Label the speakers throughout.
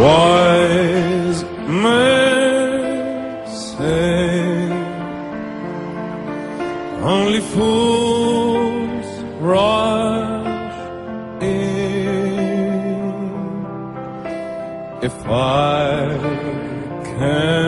Speaker 1: Wise men say only fools rush in. If I can.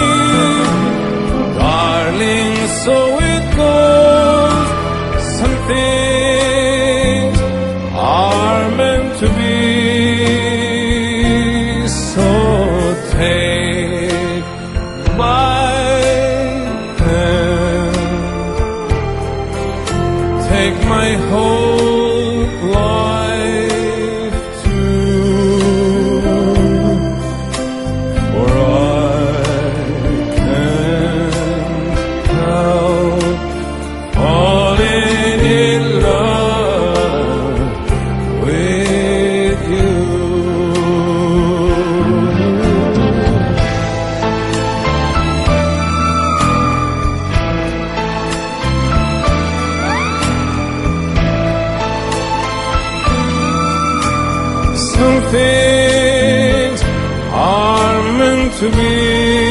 Speaker 1: my home. Some things are meant to be.